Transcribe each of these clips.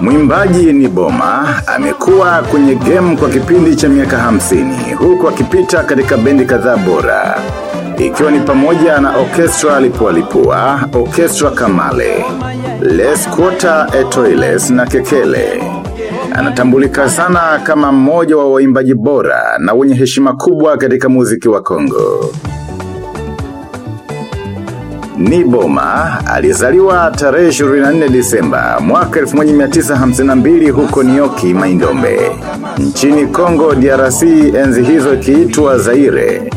Mwimbaji ni Boma amekuwa kwenye game kwa kipindi cha miaka hamsini huku akipita katika bendi kadhaa bora. Ikiwa ni pamoja na Orchestra Lipua Lipua, Orchestra Kamale, Les Quota Etoiles na Kekele. Anatambulika sana kama mmoja wa waimbaji bora na wenye heshima kubwa katika muziki wa Kongo. Ni Boma alizaliwa tarehe 24 Disemba mwaka 1952 huko Nioki Maindombe. Nchini Kongo DRC enzi hizo ikiitwa Zaire.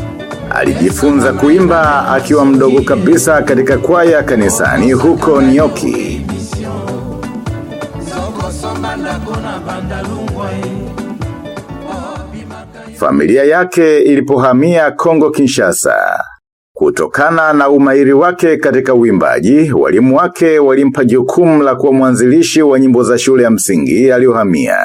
Alijifunza kuimba akiwa mdogo kabisa katika kwaya kanisani huko Nioki. Familia yake ilipohamia Kongo Kinshasa. Kutokana na umairi wake katika uimbaji, walimu wake walimpa jukumu la kuwa mwanzilishi wa nyimbo za shule ya msingi aliyohamia.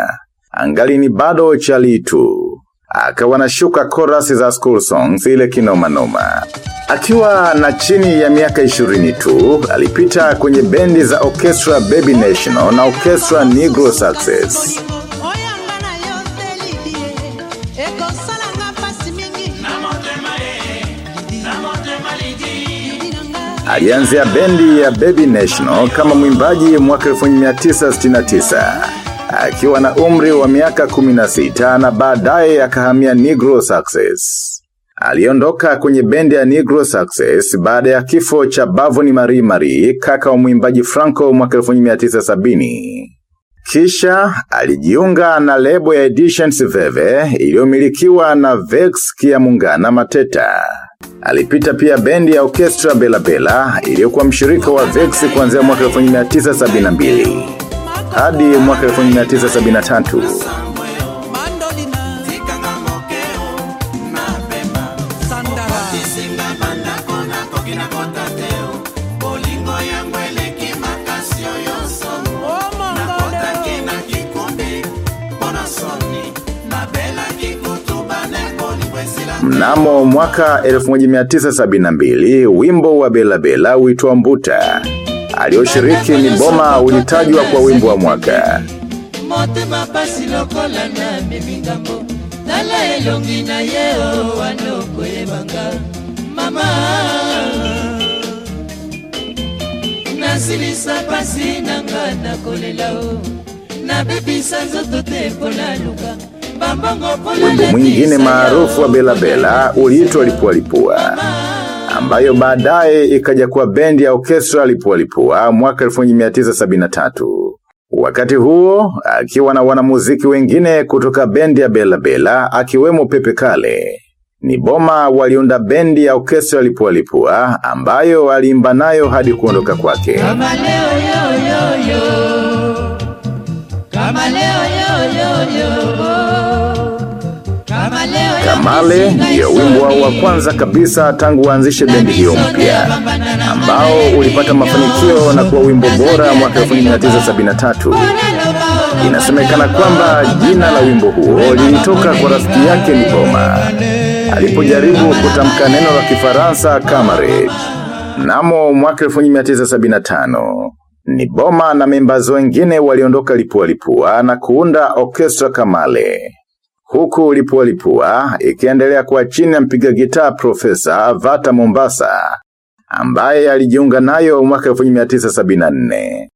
Angali ni bado chalitu. Akawa na shuka chorus za school songs ile kinoma noma. Akiwa na chini ya miaka 20 tu, alipita kwenye bendi za Orchestra Baby National na Orchestra Negro Success. Alianzia bendi ya Baby National kama mwimbaji mwaka 1969 akiwa na umri wa miaka 16 na baadaye akahamia Negro Success. Aliondoka kwenye bendi ya Negro Success baada ya kifo cha Bavoni mari-mari kaka wa mwimbaji Franco mwaka 1970. Kisha alijiunga na lebo ya Editions Veve iliyomilikiwa na Vex Kiamungana Mateta. Alipita pia bendi ya Orchestra Bela Bela iliyokuwa mshirika wa Vex kuanzia mwaka 1972 hadi mwaka 1973. Mnamo mwaka 1972, wimbo wa Bela Bela uitwa Mbuta. Alioshiriki ni Boma ulitajwa kwa wimbo wa mwaka. motema pasi lokola na memingambo tala elongi na yeo mama nasilisa pasi nanga nakolela o nabebisa nzoto te pola luka Wimbo mwingine maarufu wa Bela Bela uliitwa Lipua Lipua ambayo baadaye ikaja kuwa bendi ya Orchestra Lipua Lipua mwaka 1973. Wakati huo, akiwa na wanamuziki wengine kutoka bendi ya Bela Bela akiwemo Pepe Kale. Ni Boma waliunda bendi ya Orchestra Lipua Lipua ambayo aliimba nayo hadi kuondoka kwake. kama leo yo yo yo kama leo yo yo yo Kamale ndiyo wimbo wao wa kwanza kabisa tangu waanzishe bendi hiyo mpya ambao ulipata mafanikio na kuwa wimbo bora mwaka 1973. Inasemekana kwamba jina la wimbo huo lilitoka kwa rafiki yake niboma alipojaribu kutamka neno la Kifaransa Kamare Mnamo mwaka 1975 ni Boma na membazo wengine waliondoka Lipua Lipua na kuunda Orchestra Kamale. Huku Lipua Lipua ikiendelea kuwa chini ya mpiga gitaa Profesa Vata Mombasa ambaye alijiunga nayo mwaka 1974.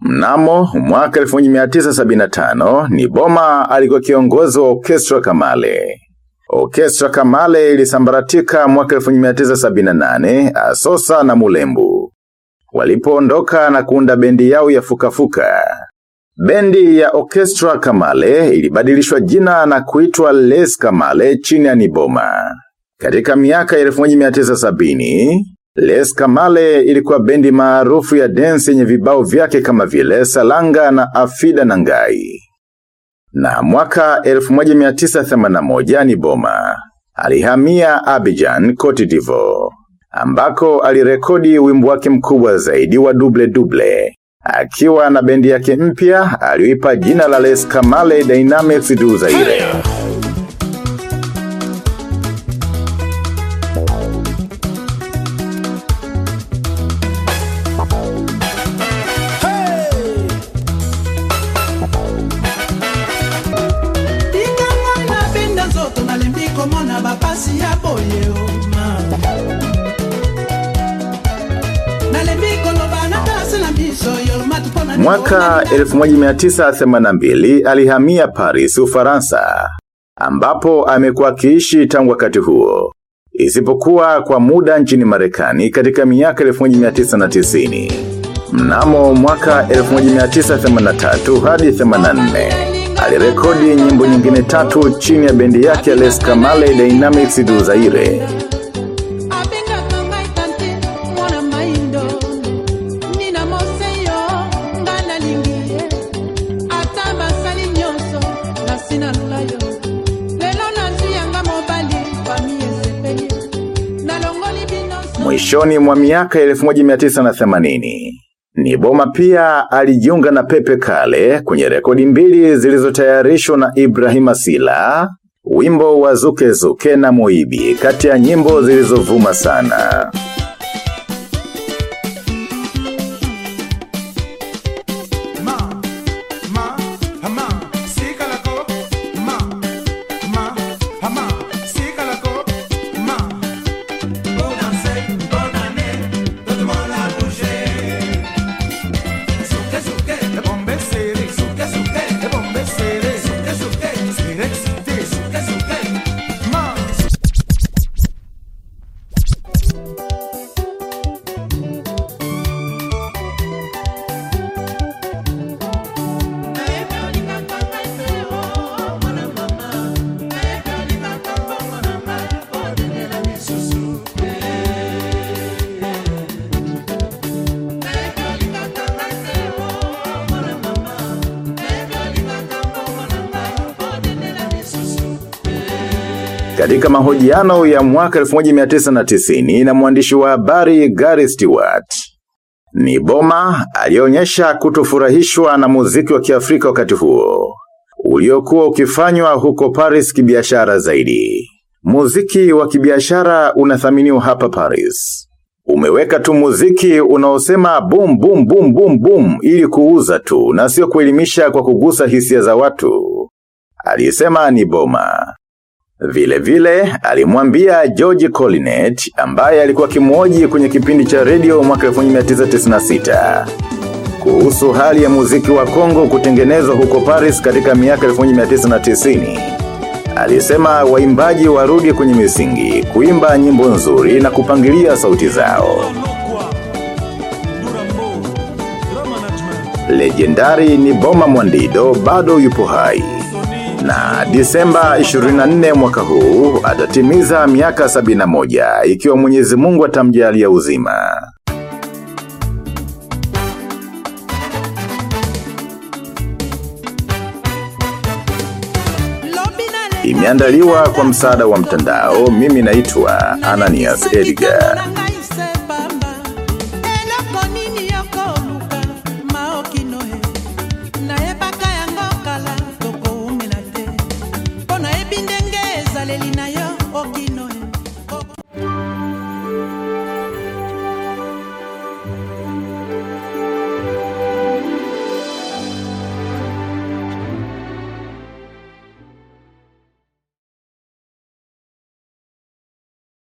Mnamo mwaka 1975 ni Boma alikuwa kiongozi wa orkestra Kamale. Orkestra Kamale ilisambaratika mwaka 1978 Asosa na Mulembu. Walipoondoka na kuunda bendi yao ya Fukafuka. Bendi ya Orchestra Kamale ilibadilishwa jina na kuitwa Les Kamale chini ya Niboma. Katika miaka ya 1970, Les Kamale ilikuwa bendi maarufu ya dance yenye vibao vyake kama vile Salanga na Afida na Ngai. Na mwaka 1981 Niboma alihamia Abidjan, Cote d'Ivoire, ambako alirekodi wimbo wake mkubwa zaidi wa Double Double. Akiwa na bendi yake mpya, aliyoipa jina la Les Kamale Dynamics du Mwaka 1982 alihamia Paris, Ufaransa, ambapo amekuwa akiishi tangu wakati huo. Isipokuwa kwa muda nchini Marekani katika miaka 1990. Mnamo mwaka 1983 hadi 84 alirekodi nyimbo nyingine tatu chini ya bendi yake Les Kamale Dynamics du Zaire. Mwishoni mwa miaka 1980. Niboma pia alijiunga na Pepe Kale kwenye rekodi mbili zilizotayarishwa na Ibrahima Sila, wimbo wa Zuke Zuke na Moibi kati ya nyimbo zilizovuma sana. Katika mahojiano ya mwaka 1990 na mwandishi wa habari Gary Stewart. Ni Boma alionyesha kutofurahishwa na muziki wa kiafrika wakati huo. Uliokuwa ukifanywa huko Paris kibiashara zaidi. Muziki wa kibiashara unathaminiwa hapa Paris. Umeweka tu muziki unaosema boom boom boom boom boom ili kuuza tu na sio kuelimisha kwa kugusa hisia za watu. Alisema Niboma. Vile vile, alimwambia George Collinet ambaye alikuwa kimwoji kwenye kipindi cha radio mwaka 1996. Kuhusu hali ya muziki wa Kongo kutengenezwa huko Paris katika miaka 1990. Alisema waimbaji warudi kwenye misingi, kuimba nyimbo nzuri na kupangilia sauti zao. Legendari ni Boma Mwandido bado yupo hai. Na Disemba 24 mwaka huu atatimiza miaka 71 ikiwa Mwenyezi Mungu atamjalia uzima. Imeandaliwa kwa msaada wa mtandao. Mimi naitwa Ananias Edgar.